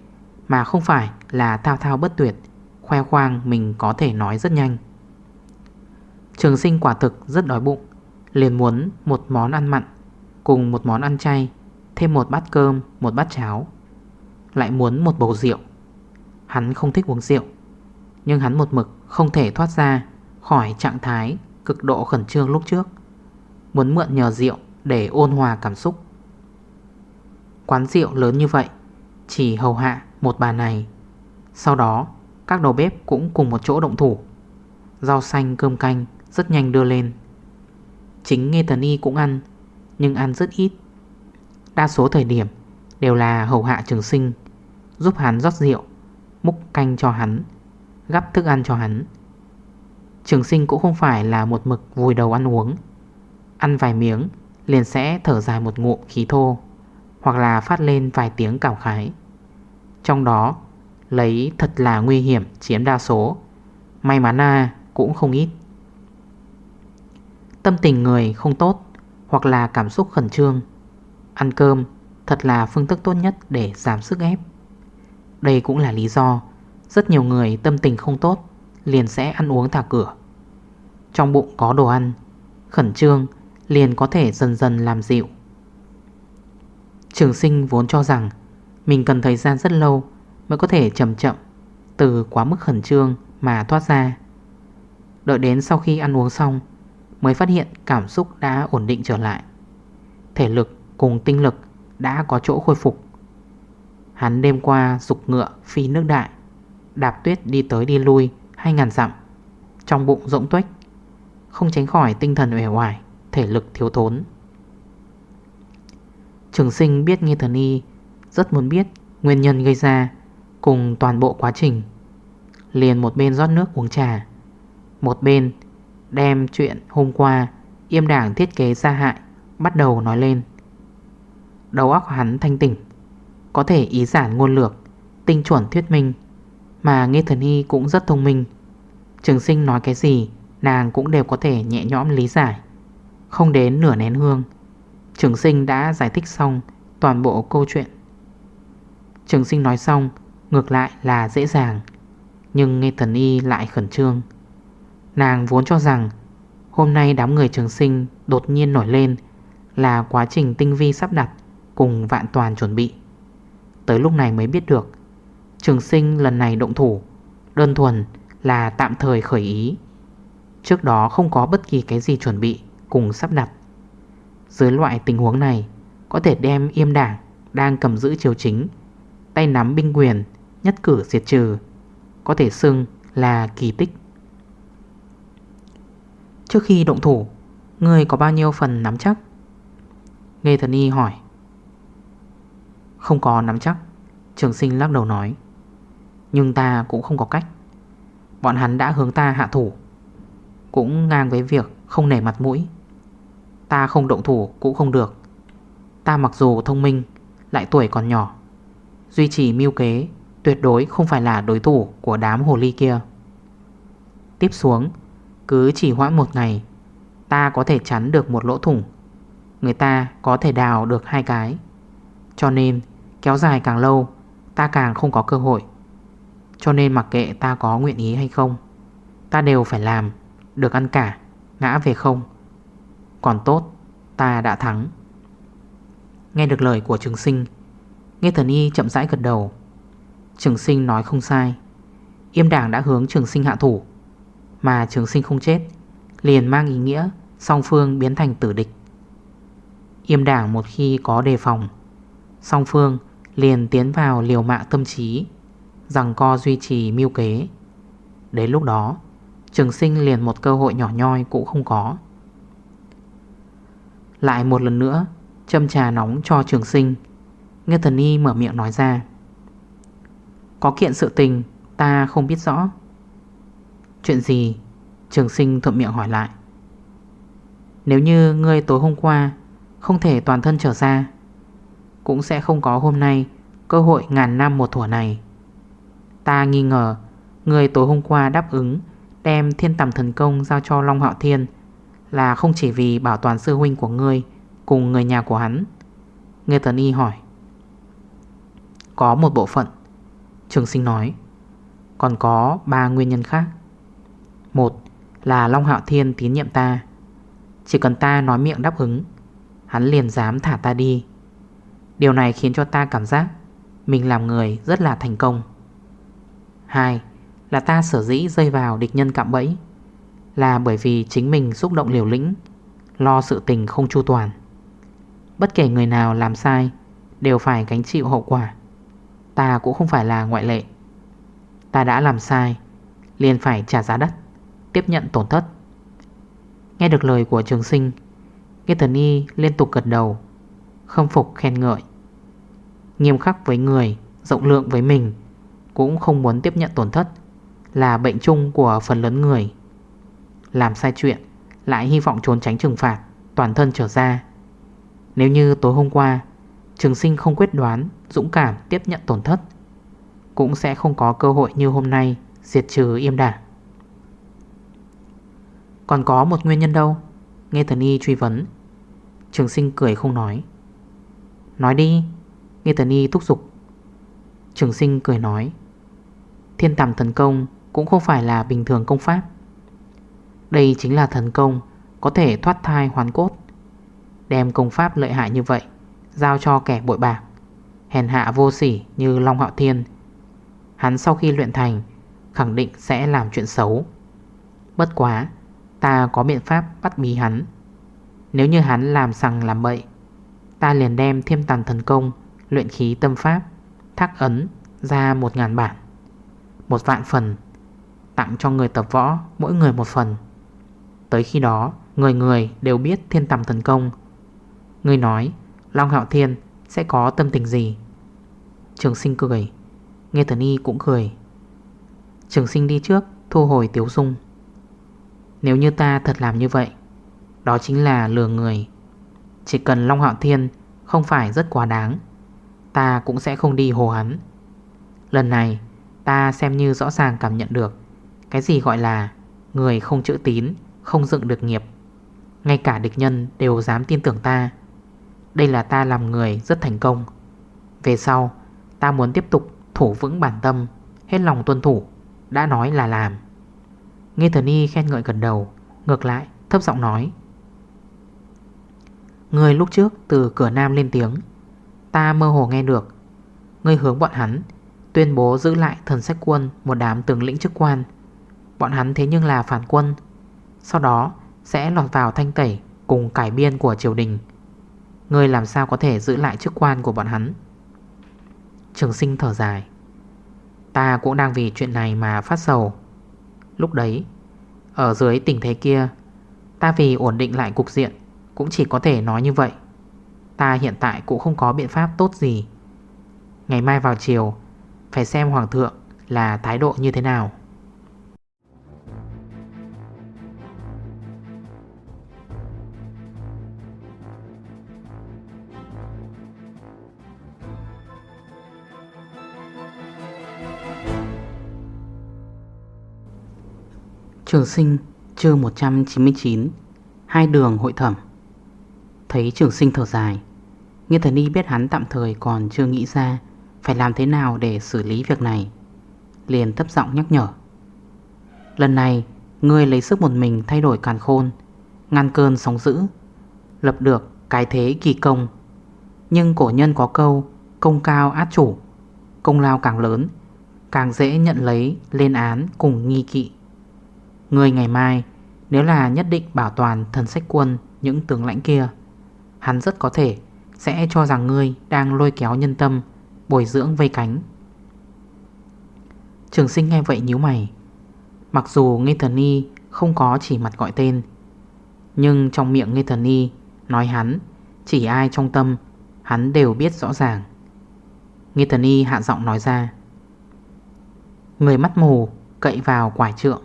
Mà không phải là thao thao bất tuyệt Khoe khoang mình có thể nói rất nhanh. Trường sinh quả thực rất đói bụng Liền muốn một món ăn mặn Cùng một món ăn chay Thêm một bát cơm, một bát cháo Lại muốn một bầu rượu. Hắn không thích uống rượu Nhưng hắn một mực không thể thoát ra Khỏi trạng thái cực độ khẩn trương lúc trước Muốn mượn nhờ rượu Để ôn hòa cảm xúc. Quán rượu lớn như vậy chỉ hầu hạ một bà này. Sau đó, các đầu bếp cũng cùng một chỗ động thủ. Rau xanh, cơm canh rất nhanh đưa lên. Chính Nghe Tần Y cũng ăn, Nhưng ăn rất ít. Đa số thời điểm đều là hầu hạ trường sinh, Giúp hắn rót rượu, Múc canh cho hắn, Gắp thức ăn cho hắn. Trường sinh cũng không phải là một mực vùi đầu ăn uống. Ăn vài miếng, Liền sẽ thở dài một ngụm khí thô. Hoặc là phát lên vài tiếng cảm khái. Trong đó, Lấy thật là nguy hiểm chiếm đa số. May mắn à cũng không ít. Tâm tình người không tốt Hoặc là cảm xúc khẩn trương. Ăn cơm thật là phương thức tốt nhất để giảm sức ép. Đây cũng là lý do Rất nhiều người tâm tình không tốt Liền sẽ ăn uống thả cửa. Trong bụng có đồ ăn, Khẩn trương liền có thể dần dần làm dịu. Trường sinh vốn cho rằng Mình cần thời gian rất lâu Mới có thể chậm chậm Từ quá mức khẩn trương mà thoát ra. Đợi đến sau khi ăn uống xong Mới phát hiện cảm xúc đã ổn định trở lại. Thể lực cùng tinh lực đã có chỗ khôi phục. Hắn đêm qua dục ngựa, phi nước đại, Đạp tuyết đi tới đi lui hai ngàn dặm, Trong bụng rỗng tuếch, Không tránh khỏi tinh thần uể hoài Thể lực thiếu thốn. Trường sinh biết Nghe Thần Y, Rất muốn biết nguyên nhân gây ra Cùng toàn bộ quá trình. Liền một bên rót nước uống trà, Một bên đem chuyện hôm qua Yêm đảng thiết kế ra hại Bắt đầu nói lên. Đầu óc hắn thanh tỉnh, Có thể ý giản ngôn lược, Tinh chuẩn thuyết minh, Mà Nghe Thần Y cũng rất thông minh. Trường sinh nói cái gì, Nàng cũng đều có thể nhẹ nhõm lý giải, Không đến nửa nén hương. Trường sinh đã giải thích xong Toàn bộ câu chuyện. Trường sinh nói xong, Ngược lại là dễ dàng, Nhưng nghe thần y lại khẩn trương. Nàng vốn cho rằng, Hôm nay đám người trường sinh đột nhiên nổi lên Là quá trình tinh vi sắp đặt Cùng vạn toàn chuẩn bị. Tới lúc này mới biết được, Trường sinh lần này động thủ, Đơn thuần là tạm thời khởi ý. Trước đó không có bất kỳ cái gì chuẩn bị Cùng sắp đặt. Dưới loại tình huống này, Có thể đem yêm đảng Đang cầm giữ triều chính, Tay nắm binh quyền, Nhất cử diệt trừ, Có thể xưng là kỳ tích. Trước khi động thủ, Người có bao nhiêu phần nắm chắc? Nghe thần y hỏi. Không có nắm chắc, Trường sinh lắc đầu nói. Nhưng ta cũng không có cách. Bọn hắn đã hướng ta hạ thủ, Cũng ngang với việc không nể mặt mũi. Ta không động thủ cũng không được. Ta mặc dù thông minh, Lại tuổi còn nhỏ, Duy trì mưu kế Tuyệt đối không phải là đối thủ của đám hồ ly kia. Tiếp xuống, Cứ chỉ hoãn một ngày, Ta có thể chắn được một lỗ thủng. Người ta có thể đào được hai cái. Cho nên, kéo dài càng lâu, Ta càng không có cơ hội. Cho nên mặc kệ ta có nguyện ý hay không, Ta đều phải làm, Được ăn cả, Ngã về không. Còn tốt, Ta đã thắng. Nghe được lời của trường sinh, Nghe thần y chậm rãi gật đầu. Trường sinh nói không sai. Yêm đảng đã hướng trường sinh hạ thủ. Mà trường sinh không chết, Liền mang ý nghĩa Song phương biến thành tử địch. Yêm đảng một khi có đề phòng, Song phương liền tiến vào liều mạng tâm trí, Rằng co duy trì mưu kế. Đến lúc đó, Trường sinh liền một cơ hội nhỏ nhoi cũng không có. Lại một lần nữa, Châm trà nóng cho trường sinh. Nghe thần y mở miệng nói ra. Có kiện sự tình, Ta không biết rõ. Chuyện gì? Trường sinh thuận miệng hỏi lại. Nếu như ngươi tối hôm qua Không thể toàn thân trở ra, Cũng sẽ không có hôm nay Cơ hội ngàn năm một thủa này. Ta nghi ngờ Người tối hôm qua đáp ứng Đem thiên tầm thần công giao cho Long Hạo Thiên là không chỉ vì bảo toàn sư huynh của ngươi Cùng người nhà của hắn. Nghe thần Y hỏi. Có một bộ phận, Trường sinh nói. Còn có ba nguyên nhân khác. Một là Long Hạo Thiên tín nhiệm ta. Chỉ cần ta nói miệng đáp ứng, Hắn liền dám thả ta đi. Điều này khiến cho ta cảm giác Mình làm người rất là thành công. Hai là ta sở dĩ rơi vào địch nhân cạm bẫy. Là bởi vì chính mình xúc động liều lĩnh, Lo sự tình không chu toàn. Bất kể người nào làm sai, Đều phải gánh chịu hậu quả. Ta cũng không phải là ngoại lệ. Ta đã làm sai, liền phải trả giá đất, Tiếp nhận tổn thất. Nghe được lời của trường sinh Nghe thần y liên tục gật đầu Không phục khen ngợi. Nghiêm khắc với người, Rộng lượng với mình, Cũng không muốn tiếp nhận tổn thất, Là bệnh chung của phần lớn người. Làm sai chuyện, Lại hy vọng trốn tránh trừng phạt, Toàn thân trở ra. Nếu như tối hôm qua, Trường sinh không quyết đoán, Dũng cảm tiếp nhận tổn thất, Cũng sẽ không có cơ hội như hôm nay Diệt trừ im đảng Còn có một nguyên nhân đâu? Nghe thần y truy vấn. Trường sinh cười không nói. Nói đi, Nghe thần y thúc giục. Trường sinh cười nói. Thiên tầm thần công cũng không phải là bình thường công pháp. Đây chính là thần công, Có thể thoát thai hoàn cốt. Đem công pháp lợi hại như vậy, Giao cho kẻ bội bạc. Hèn hạ vô sỉ như Long Hạo Thiên. Hắn sau khi luyện thành, Khẳng định sẽ làm chuyện xấu. Bất quá, Ta có biện pháp bắt bí hắn. Nếu như hắn làm sằng làm bậy, Ta liền đem thêm tàn thần công, Luyện khí tâm pháp, Thác ấn ra một ngàn bản. Một vạn phần, Tặng cho người tập võ Mỗi người một phần. Tới khi đó, Người người đều biết thiên tầm thần công. Người nói, Long Hạo Thiên sẽ có tâm tình gì? Trường sinh cười. Nghe thần y cũng cười. Trường sinh đi trước, Thu hồi tiếu dung. Nếu như ta thật làm như vậy, Đó chính là lừa người. Chỉ cần Long Hạo Thiên Không phải rất quá đáng, Ta cũng sẽ không đi hồ hắn. Lần này, ta xem như rõ ràng cảm nhận được Cái gì gọi là Người không chữ tín. Không dựng được nghiệp. Ngay cả địch nhân đều dám tin tưởng ta. Đây là ta làm người rất thành công. Về sau, Ta muốn tiếp tục thủ vững bản tâm, Hết lòng tuân thủ, Đã nói là làm. Nghe thần y khen ngợi gần đầu, Ngược lại, thấp giọng nói. Người lúc trước từ cửa nam lên tiếng, Ta mơ hồ nghe được. Người hướng bọn hắn, Tuyên bố giữ lại thần sách quân Một đám tướng lĩnh chức quan. Bọn hắn thế nhưng là phản quân sau đó, sẽ lọt vào thanh tẩy Cùng cải biên của triều đình. Ngươi làm sao có thể giữ lại chức quan của bọn hắn? Trường sinh thở dài. Ta cũng đang vì chuyện này mà phát sầu. Lúc đấy, Ở dưới tình thế kia, Ta vì ổn định lại cục diện Cũng chỉ có thể nói như vậy. Ta hiện tại cũng không có biện pháp tốt gì. Ngày mai vào chiều Phải xem Hoàng thượng là thái độ như thế nào. Trường sinh chương 199 Hai đường hội thẩm. Thấy trường sinh thở dài Nghiên thần y biết hắn tạm thời còn chưa nghĩ ra Phải làm thế nào để xử lý việc này, Liền thấp giọng nhắc nhở. Lần này, Ngươi lấy sức một mình thay đổi càn khôn, Ngăn cơn sóng dữ, Lập được cái thế kỳ công. Nhưng cổ nhân có câu, Công cao át chủ, Công lao càng lớn, Càng dễ nhận lấy lên án cùng nghi kỵ. Người ngày mai, Nếu là nhất định bảo toàn thần sách quân, Những tướng lãnh kia, Hắn rất có thể sẽ cho rằng ngươi đang lôi kéo nhân tâm, Bồi dưỡng vây cánh. Trường sinh nghe vậy nhíu mày. Mặc dù Ngây Thần Y không có chỉ mặt gọi tên, Nhưng trong miệng Ngây Thần Y nói hắn, Chỉ ai trong tâm, hắn đều biết rõ ràng. Ngây Thần Y hạ giọng nói ra. Người mắt mù cậy vào quải trượng.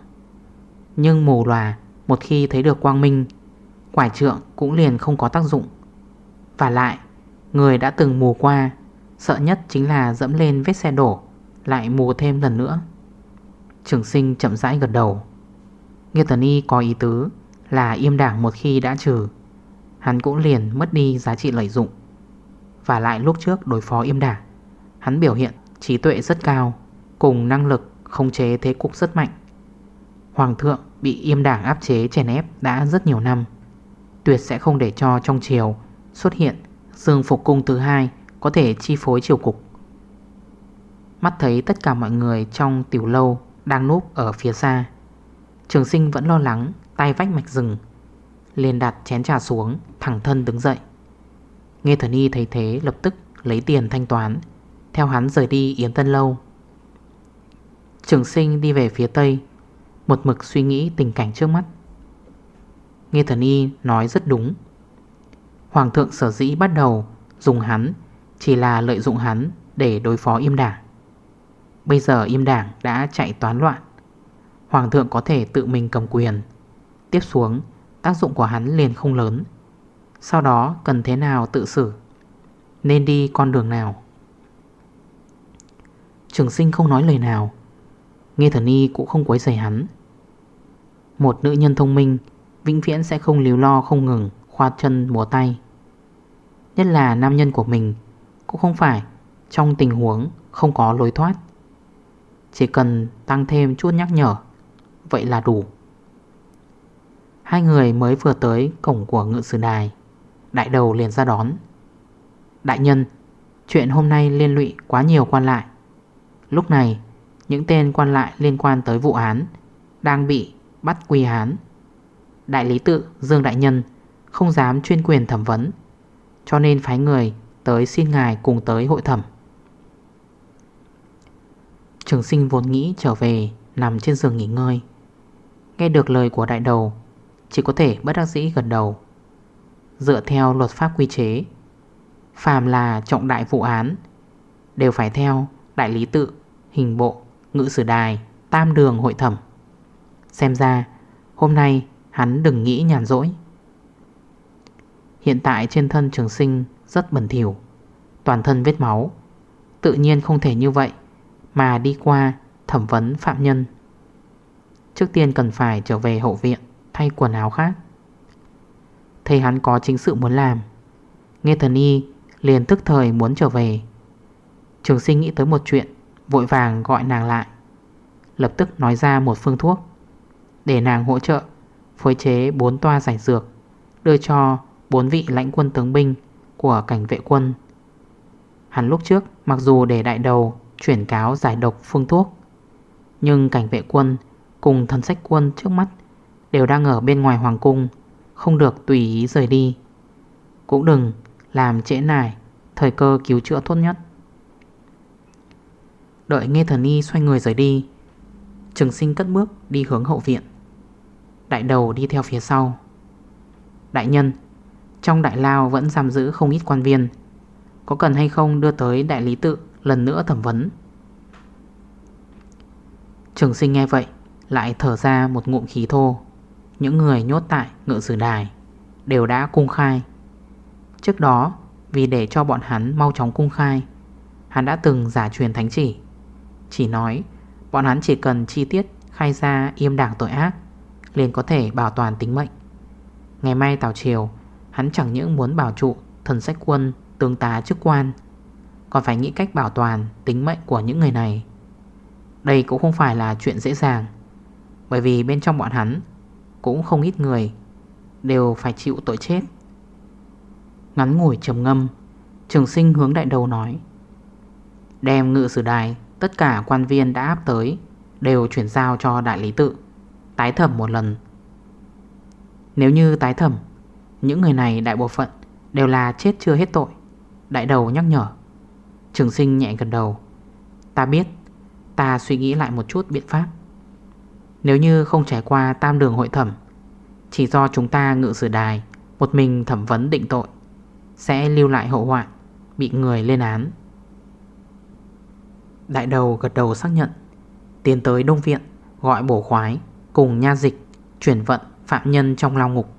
Nhưng mù lòa một khi thấy được quang minh, Quải trượng cũng liền không có tác dụng. Và lại, Người đã từng mù qua, Sợ nhất chính là dẫm lên vết xe đổ, Lại mù thêm lần nữa. Trường sinh chậm rãi gật đầu. Nghe Tần Y có ý tứ Là im đảng một khi đã trừ, Hắn cũng liền mất đi giá trị lợi dụng. Và lại lúc trước đối phó im đảng, Hắn biểu hiện trí tuệ rất cao, Cùng năng lực khống chế thế cục rất mạnh. Hoàng thượng bị im đảng áp chế chèn ép đã rất nhiều năm Tuyệt sẽ không để cho trong triều xuất hiện Dương Phục Cung thứ hai có thể chi phối triều cục. Mắt thấy tất cả mọi người trong tiểu lâu đang núp ở phía xa. Trường sinh vẫn lo lắng, tay vách mạch rừng. liền đặt chén trà xuống, thẳng thân đứng dậy. Nghe thần y thấy thế lập tức lấy tiền thanh toán, theo hắn rời đi Yến Tân Lâu. Trường sinh đi về phía tây, một mực suy nghĩ tình cảnh trước mắt. Nghe thần y nói rất đúng. Hoàng thượng sở dĩ bắt đầu dùng hắn Chỉ là lợi dụng hắn để đối phó im đảng. Bây giờ im đảng đã chạy toán loạn. Hoàng thượng có thể tự mình cầm quyền. Tiếp xuống, tác dụng của hắn liền không lớn. Sau đó cần thế nào tự xử? Nên đi con đường nào? Trường sinh không nói lời nào. Nghe thần y cũng không quấy rầy hắn. Một nữ nhân thông minh, Vĩnh viễn sẽ không liều lo, không ngừng Khoa chân, múa tay. Nhất là nam nhân của mình, Cũng không phải trong tình huống Không có lối thoát. Chỉ cần tăng thêm chút nhắc nhở, Vậy là đủ. Hai người mới vừa tới cổng của ngự sử đài, Đại đầu liền ra đón. Đại nhân, Chuyện hôm nay liên lụy quá nhiều quan lại. Lúc này, Những tên quan lại liên quan tới vụ án Đang bị bắt quy án Đại lý tự Dương Đại Nhân Không dám chuyên quyền thẩm vấn Cho nên phái người tới xin ngài cùng tới hội thẩm. Trường sinh vốn nghĩ trở về Nằm trên giường nghỉ ngơi. Nghe được lời của đại đầu Chỉ có thể bất đắc dĩ gần đầu. Dựa theo luật pháp quy chế Phàm là trọng đại vụ án Đều phải theo đại lý tự, hình bộ, ngữ sử đài, tam đường hội thẩm. Xem ra, hôm nay hắn đừng nghĩ nhàn rỗi. Hiện tại trên thân trường sinh rất bẩn thỉu, Toàn thân vết máu. Tự nhiên không thể như vậy Mà đi qua thẩm vấn phạm nhân. Trước tiên cần phải trở về hậu viện Thay quần áo khác. Thấy hắn có chính sự muốn làm, Nghe thần y liền tức thời muốn trở về. Trường sinh nghĩ tới một chuyện, Vội vàng gọi nàng lại, Lập tức nói ra một phương thuốc. Để nàng hỗ trợ, Phối chế 4 toa giải dược, Đưa cho 4 vị lãnh quân tướng binh Của cảnh vệ quân. Hắn lúc trước, mặc dù để đại đầu Chuyển cáo giải độc phương thuốc, Nhưng cảnh vệ quân Cùng thần sách quân trước mắt Đều đang ở bên ngoài hoàng cung, Không được tùy ý rời đi. Cũng đừng làm trễ nải Thời cơ cứu chữa tốt nhất. Đợi nghe thần y xoay người rời đi, Trường sinh cất bước đi hướng hậu viện. Đại đầu đi theo phía sau. Đại nhân, Trong đại lao vẫn giam giữ không ít quan viên. Có cần hay không đưa tới đại lý tự Lần nữa thẩm vấn? Trường sinh nghe vậy, Lại thở ra một ngụm khí thô. Những người nhốt tại ngựa sử đài Đều đã cung khai. Trước đó, vì để cho bọn hắn mau chóng cung khai, Hắn đã từng giả truyền thánh chỉ. Chỉ nói, Bọn hắn chỉ cần chi tiết khai ra im đảng tội ác liền có thể bảo toàn tính mệnh. Ngày mai Tào chiều Hắn chẳng những muốn bảo trụ thần sách quân, Tướng tá, chức quan, Còn phải nghĩ cách bảo toàn tính mệnh của những người này. Đây cũng không phải là chuyện dễ dàng, Bởi vì bên trong bọn hắn Cũng không ít người Đều phải chịu tội chết. Ngắn ngủi trầm ngâm, Trường sinh hướng đại đầu nói, Đem ngự sử đài Tất cả quan viên đã áp tới Đều chuyển giao cho đại lý tự. Tái thẩm một lần. Nếu như tái thẩm, Những người này đại bộ phận Đều là chết chưa hết tội. Đại đầu nhắc nhở. Trường sinh nhẹ gần đầu. Ta biết, Ta suy nghĩ lại một chút biện pháp. Nếu như không trải qua tam đường hội thẩm, Chỉ do chúng ta ngự sử đài, Một mình thẩm vấn định tội, Sẽ lưu lại hậu hoạn Bị người lên án. Đại đầu gật đầu xác nhận, Tiến tới Đông Viện, Gọi bổ khoái. Cùng nha dịch Chuyển vận phạm nhân trong lao ngục.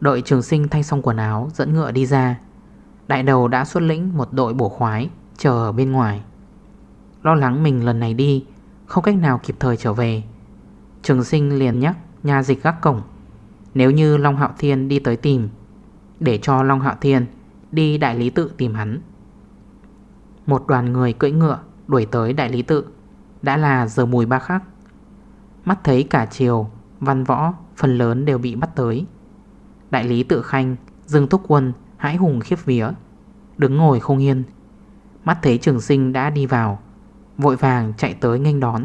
Đội trường sinh thay xong quần áo, Dẫn ngựa đi ra. Đại đầu đã xuất lĩnh một đội bổ khoái, Chờ ở bên ngoài. Lo lắng mình lần này đi, Không cách nào kịp thời trở về. Trường sinh liền nhắc nha dịch gác cổng, Nếu như Long Hạo Thiên đi tới tìm, Để cho Long Hạo Thiên Đi đại lý tự tìm hắn. Một đoàn người cưỡi ngựa Đuổi tới đại lý tự, Đã là giờ mùi ba khắc. Mắt thấy cả chiều Văn võ, phần lớn đều bị bắt tới. Đại lý tự khanh, Dương thúc Quân, hãi hùng khiếp vía. Đứng ngồi không yên. Mắt thấy trường sinh đã đi vào, Vội vàng chạy tới nghênh đón,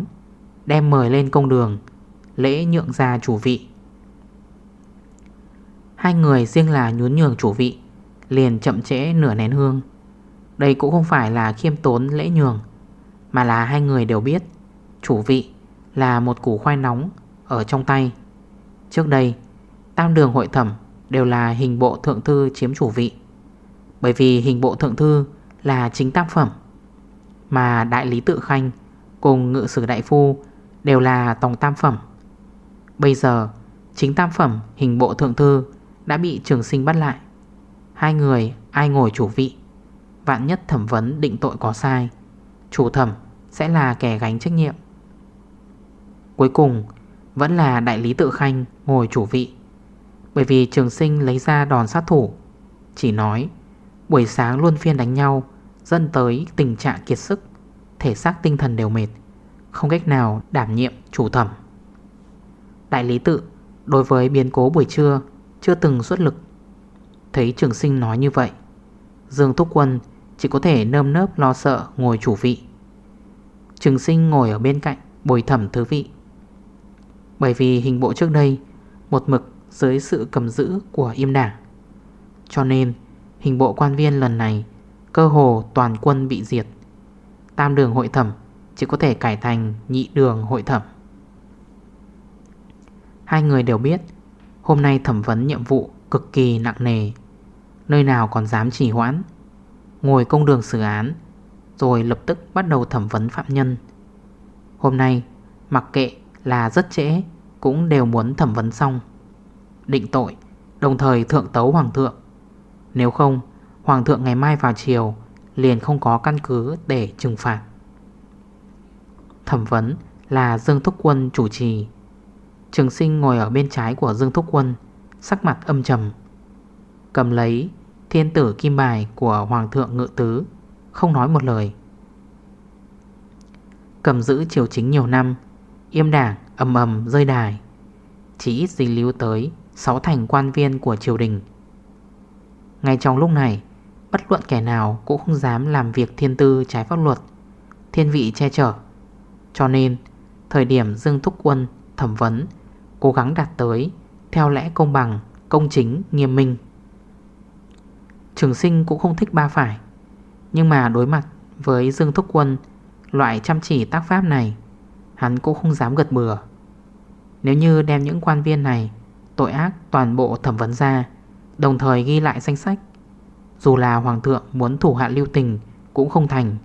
Đem mời lên công đường, Lễ nhượng ra chủ vị. Hai người riêng là nhún nhường chủ vị, Liền chậm trễ nửa nén hương. Đây cũng không phải là khiêm tốn lễ nhường, Mà là hai người đều biết, Chủ vị là một củ khoai nóng Ở trong tay. Trước đây, Tam đường hội thẩm đều là hình bộ thượng thư chiếm chủ vị, Bởi vì hình bộ thượng thư là chính tác phẩm, Mà đại lý tự khanh cùng ngự sử đại phu đều là tòng tam phẩm. Bây giờ, chính tam phẩm hình bộ thượng thư đã bị trường sinh bắt lại. Hai người ai ngồi chủ vị? Vạn nhất thẩm vấn định tội có sai, Chủ thẩm sẽ là kẻ gánh trách nhiệm. Cuối cùng, Vẫn là đại lý tự khanh ngồi chủ vị. Bởi vì trường sinh lấy ra đòn sát thủ, Chỉ nói, Buổi sáng luôn phiên đánh nhau, Dẫn tới tình trạng kiệt sức, Thể xác tinh thần đều mệt, Không cách nào đảm nhiệm chủ thẩm. Đại lý tự, Đối với biến cố buổi trưa, Chưa từng xuất lực. Thấy trường sinh nói như vậy, Dương Thúc Quân chỉ có thể nơm nớp lo sợ ngồi chủ vị. Trường sinh ngồi ở bên cạnh Bồi thẩm thứ vị. Bởi vì hình bộ trước đây, Một mực dưới sự cầm giữ của im đảng. Cho nên, Hình bộ quan viên lần này, Cơ hồ toàn quân bị diệt. Tam đường hội thẩm Chỉ có thể cải thành nhị đường hội thẩm. Hai người đều biết, Hôm nay thẩm vấn nhiệm vụ cực kỳ nặng nề. Nơi nào còn dám chỉ hoãn. Ngồi công đường xử án, Rồi lập tức bắt đầu thẩm vấn phạm nhân. Hôm nay, Mặc kệ là rất trễ, Cũng đều muốn thẩm vấn xong. Định tội, Đồng thời thượng tấu hoàng thượng. Nếu không, Hoàng thượng ngày mai vào chiều Liền không có căn cứ để trừng phạt. Thẩm vấn là Dương Thúc Quân chủ trì. Trường sinh ngồi ở bên trái của Dương Thúc Quân, Sắc mặt âm trầm. Cầm lấy thiên tử kim bài của Hoàng thượng Ngự Tứ, Không nói một lời. Cầm giữ triều chính nhiều năm Yêm đảng ầm ầm rơi đài. Chỉ ít gì lưu tới Sáu thành quan viên của triều đình. Ngay trong lúc này Bất luận kẻ nào cũng không dám làm việc thiên tư trái pháp luật Thiên vị che chở. Cho nên Thời điểm Dương Thúc Quân thẩm vấn Cố gắng đạt tới Theo lẽ công bằng, công chính, nghiêm minh. Trường sinh cũng không thích ba phải Nhưng mà đối mặt với Dương Thúc Quân Loại chăm chỉ tác pháp này Hắn cũng không dám gật bừa. Nếu như đem những quan viên này, Tội ác toàn bộ thẩm vấn ra, Đồng thời ghi lại danh sách, Dù là hoàng thượng muốn thủ hạ lưu tình Cũng không thành.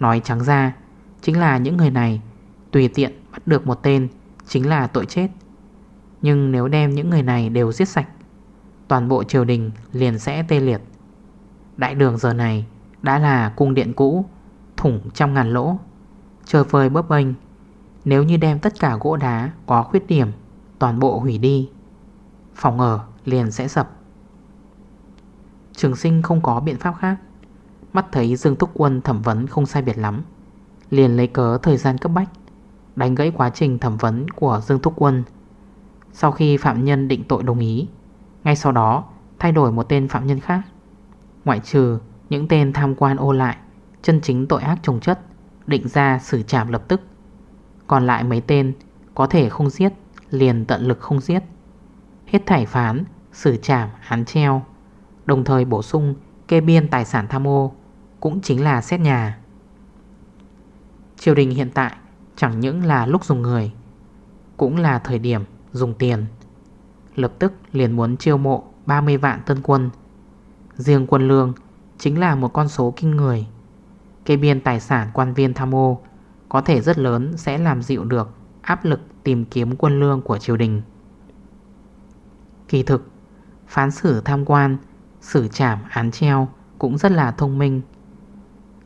Nói trắng ra, Chính là những người này Tùy tiện bắt được một tên Chính là tội chết. Nhưng nếu đem những người này đều giết sạch, Toàn bộ triều đình liền sẽ tê liệt. Đại đường giờ này Đã là cung điện cũ, Thủng trăm ngàn lỗ, Trời phơi bấp bênh nếu như đem tất cả gỗ đá, có khuyết điểm, Toàn bộ hủy đi, Phòng ở liền sẽ sập. Trường sinh không có biện pháp khác. Mắt thấy Dương Túc Quân thẩm vấn không sai biệt lắm, Liền lấy cớ thời gian cấp bách, Đánh gãy quá trình thẩm vấn của Dương Túc Quân Sau khi phạm nhân định tội đồng ý, ngay sau đó thay đổi một tên phạm nhân khác. Ngoại trừ những tên tham quan ô lại, Chân chính tội ác trồng chất, Định ra xử trảm lập tức. Còn lại mấy tên có thể không giết, Liền tận lực không giết. Hết thải phán, Xử trảm, án treo. Đồng thời bổ sung kê biên tài sản tham ô, Cũng chính là xét nhà. Triều đình hiện tại Chẳng những là lúc dùng người, Cũng là thời điểm dùng tiền. Lập tức liền muốn chiêu mộ 30 vạn tân quân. Riêng quân lương Chính là một con số kinh người. Kê biên tài sản quan viên tham ô có thể rất lớn sẽ làm dịu được Áp lực tìm kiếm quân lương của triều đình. Kỳ thực, Phán xử tham quan, Xử trảm án treo Cũng rất là thông minh.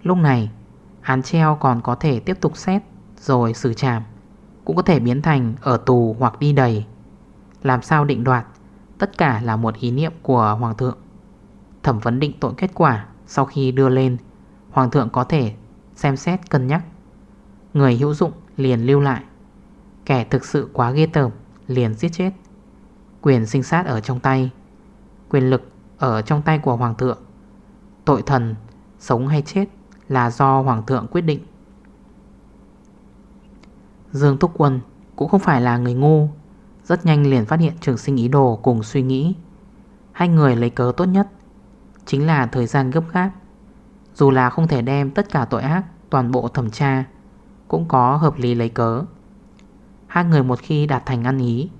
Lúc này, Án treo còn có thể tiếp tục xét, Rồi xử trảm, Cũng có thể biến thành ở tù hoặc đi đầy. Làm sao định đoạt, Tất cả là một ý niệm của Hoàng thượng. Thẩm vấn định tội kết quả Sau khi đưa lên, Hoàng thượng có thể xem xét cân nhắc. Người hữu dụng liền lưu lại. Kẻ thực sự quá ghê tởm Liền giết chết. Quyền sinh sát ở trong tay. Quyền lực ở trong tay của Hoàng thượng. Tội thần Sống hay chết là do Hoàng thượng quyết định. Dương Túc Quân cũng không phải là người ngu, rất nhanh liền phát hiện trường sinh ý đồ cùng suy nghĩ. Hai người lấy cớ tốt nhất Chính là thời gian gấp gáp. Dù là không thể đem tất cả tội ác Toàn bộ thẩm tra cũng có hợp lý lấy cớ. Hai người một khi đạt thành ăn ý,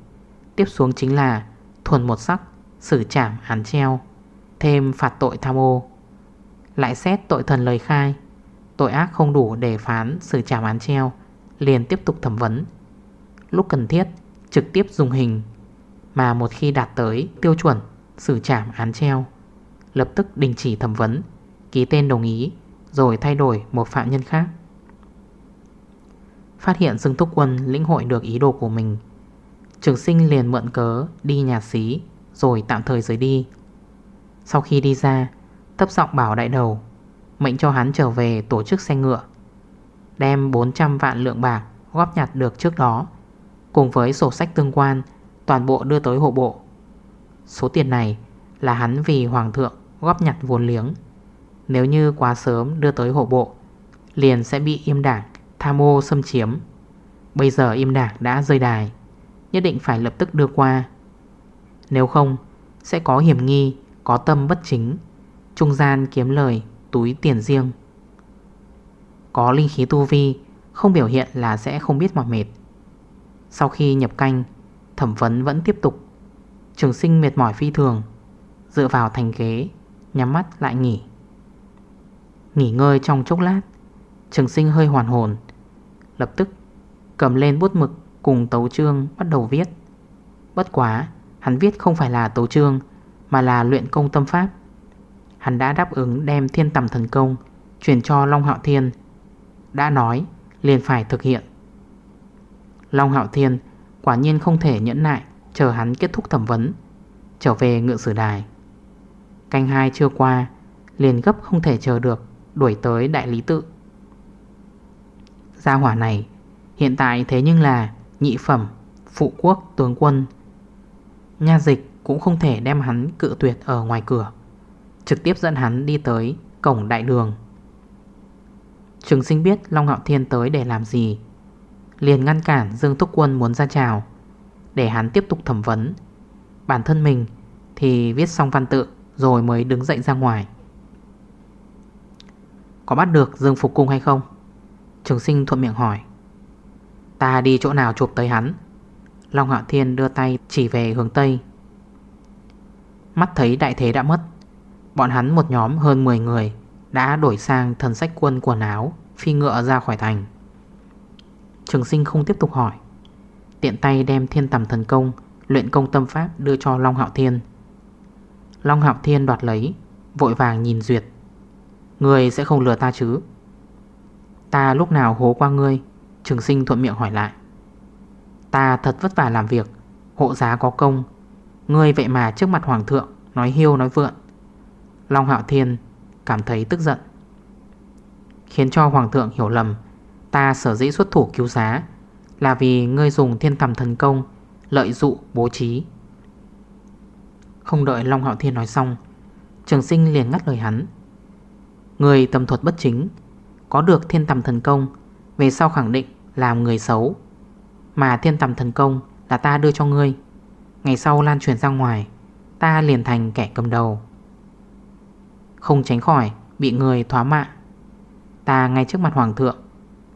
Tiếp xuống chính là Thuần một sắc, Xử trảm án treo, Thêm phạt tội tham ô. Lại xét tội thần lời khai, Tội ác không đủ để phán xử trảm án treo, Liền tiếp tục thẩm vấn. Lúc cần thiết, trực tiếp dùng hình, Mà một khi đạt tới tiêu chuẩn xử trảm án treo, Lập tức đình chỉ thẩm vấn, Ký tên đồng ý, Rồi thay đổi một phạm nhân khác. Phát hiện Dương Thúc Quân lĩnh hội được ý đồ của mình. Trường sinh liền mượn cớ đi nhà xí, Rồi tạm thời rời đi. Sau khi đi ra, Thấp giọng bảo đại đầu, Mệnh cho hắn trở về tổ chức xe ngựa, Đem 400 vạn lượng bạc Góp nhặt được trước đó, Cùng với sổ sách tương quan Toàn bộ đưa tới hộ bộ. Số tiền này là hắn vì hoàng thượng Góp nhặt vốn liếng, Nếu như quá sớm đưa tới hộ bộ, Liền sẽ bị im đảng Tham ô xâm chiếm. Bây giờ im đảng đã rơi đài, Nhất định phải lập tức đưa qua. Nếu không, Sẽ có hiểm nghi, Có tâm bất chính. Trung gian kiếm lời, túi tiền riêng. Có linh khí tu vi, Không biểu hiện là sẽ không biết mỏi mệt. Sau khi nhập canh, Thẩm vấn vẫn tiếp tục. Trường sinh mệt mỏi phi thường, Dựa vào thành ghế, Nhắm mắt lại nghỉ. Nghỉ ngơi trong chốc lát, Trường sinh hơi hoàn hồn. Lập tức cầm lên bút mực Cùng tấu trương bắt đầu viết. Bất quá, Hắn viết không phải là tấu trương Mà là luyện công tâm pháp. Hắn đã đáp ứng đem thiên tầm thần công Chuyển cho Long Hạo Thiên, Đã nói liền phải thực hiện. Long Hạo Thiên Quả nhiên không thể nhẫn nại Chờ hắn kết thúc thẩm vấn, Trở về ngựa sử đài. Canh hai chưa qua, Liền gấp không thể chờ được Đuổi tới đại lý tự. Gia hỏa này. Hiện tại thế nhưng là nhị phẩm, Phụ quốc, tướng quân. Nha dịch cũng không thể đem hắn cự tuyệt ở ngoài cửa, Trực tiếp dẫn hắn đi tới cổng đại đường. Trường sinh biết Long Hạo Thiên tới để làm gì, Liền ngăn cản Dương Túc Quân muốn ra chào, Để hắn tiếp tục thẩm vấn. Bản thân mình thì viết xong văn tự Rồi mới đứng dậy ra ngoài. Có bắt được Dương Phục Cung hay không? Trường sinh thuận miệng hỏi. Ta đi chỗ nào chụp tới hắn? Long Hạo Thiên đưa tay chỉ về hướng Tây. Mắt thấy đại thế đã mất, Bọn hắn một nhóm hơn 10 người Đã đổi sang thần sách quân quần áo, Phi ngựa ra khỏi thành. Trường sinh không tiếp tục hỏi, Tiện tay đem thiên tầm thần công, Luyện công tâm pháp đưa cho Long Hạo Thiên. Long Hạo Thiên đoạt lấy, Vội vàng nhìn duyệt. Người sẽ không lừa ta chứ? Ta lúc nào hố qua ngươi? Trường sinh thuận miệng hỏi lại. Ta thật vất vả làm việc, Hộ giá có công. Ngươi vậy mà trước mặt hoàng thượng, Nói hiêu nói vượn. Long Hạo Thiên cảm thấy tức giận. Khiến cho hoàng thượng hiểu lầm, Ta sở dĩ xuất thủ cứu giá Là vì ngươi dùng thiên tầm thần công, Lợi dụ, bố trí. Không đợi Long Hạo Thiên nói xong, Trường sinh liền ngắt lời hắn. Người tầm thuật bất chính có được thiên tầm thần công, Về sau khẳng định làm người xấu. Mà thiên tầm thần công là ta đưa cho ngươi. Ngày sau lan truyền ra ngoài, Ta liền thành kẻ cầm đầu. Không tránh khỏi Bị người thoá mạ Ta ngay trước mặt hoàng thượng,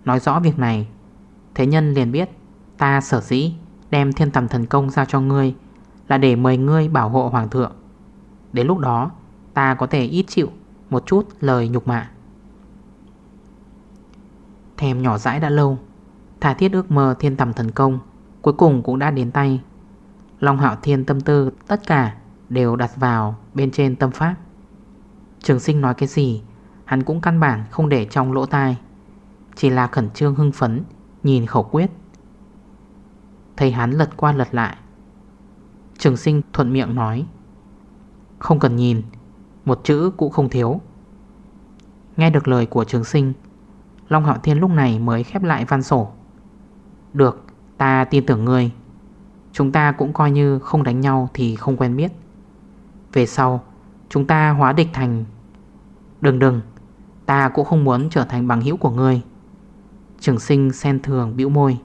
Nói rõ việc này. Thế nhân liền biết Ta sở dĩ đem thiên tầm thần công giao cho ngươi Là để mời ngươi bảo hộ hoàng thượng. Đến lúc đó, Ta có thể ít chịu Một chút lời nhục mạ. Thèm nhỏ dãi đã lâu. Thả thiết ước mơ thiên tầm thần công, Cuối cùng cũng đã đến tay. Long hạo thiên tâm tư, tất cả Đều đặt vào bên trên tâm pháp. Trường sinh nói cái gì, Hắn cũng căn bản không để trong lỗ tai. Chỉ là khẩn trương hưng phấn, Nhìn khẩu quyết. Thấy hắn lật qua lật lại. Trường sinh thuận miệng nói, Không cần nhìn, Một chữ cũng không thiếu. Nghe được lời của trường sinh Long Hạo Thiên lúc này mới khép lại văn sổ. Được, Ta tin tưởng ngươi. Chúng ta cũng coi như không đánh nhau Thì không quen biết. Về sau, chúng ta hóa địch thành Đừng đừng, Ta cũng không muốn trở thành bằng hữu của ngươi. Trường sinh sen thường bĩu môi.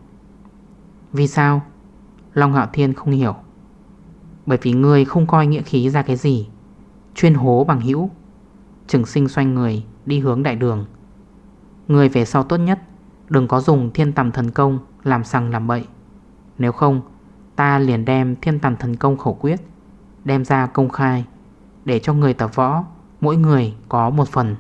Vì sao? Long Hạo Thiên không hiểu. Bởi vì ngươi không coi nghĩa khí ra cái gì. Chuyên hố bằng hữu. Trường sinh xoay người đi hướng đại đường. Người về sau tốt nhất. Đừng có dùng thiên tầm thần công Làm sằng làm bậy. Nếu không, ta liền đem thiên tầm thần công khẩu quyết, Đem ra công khai, Để cho người tập võ, Mỗi người có một phần.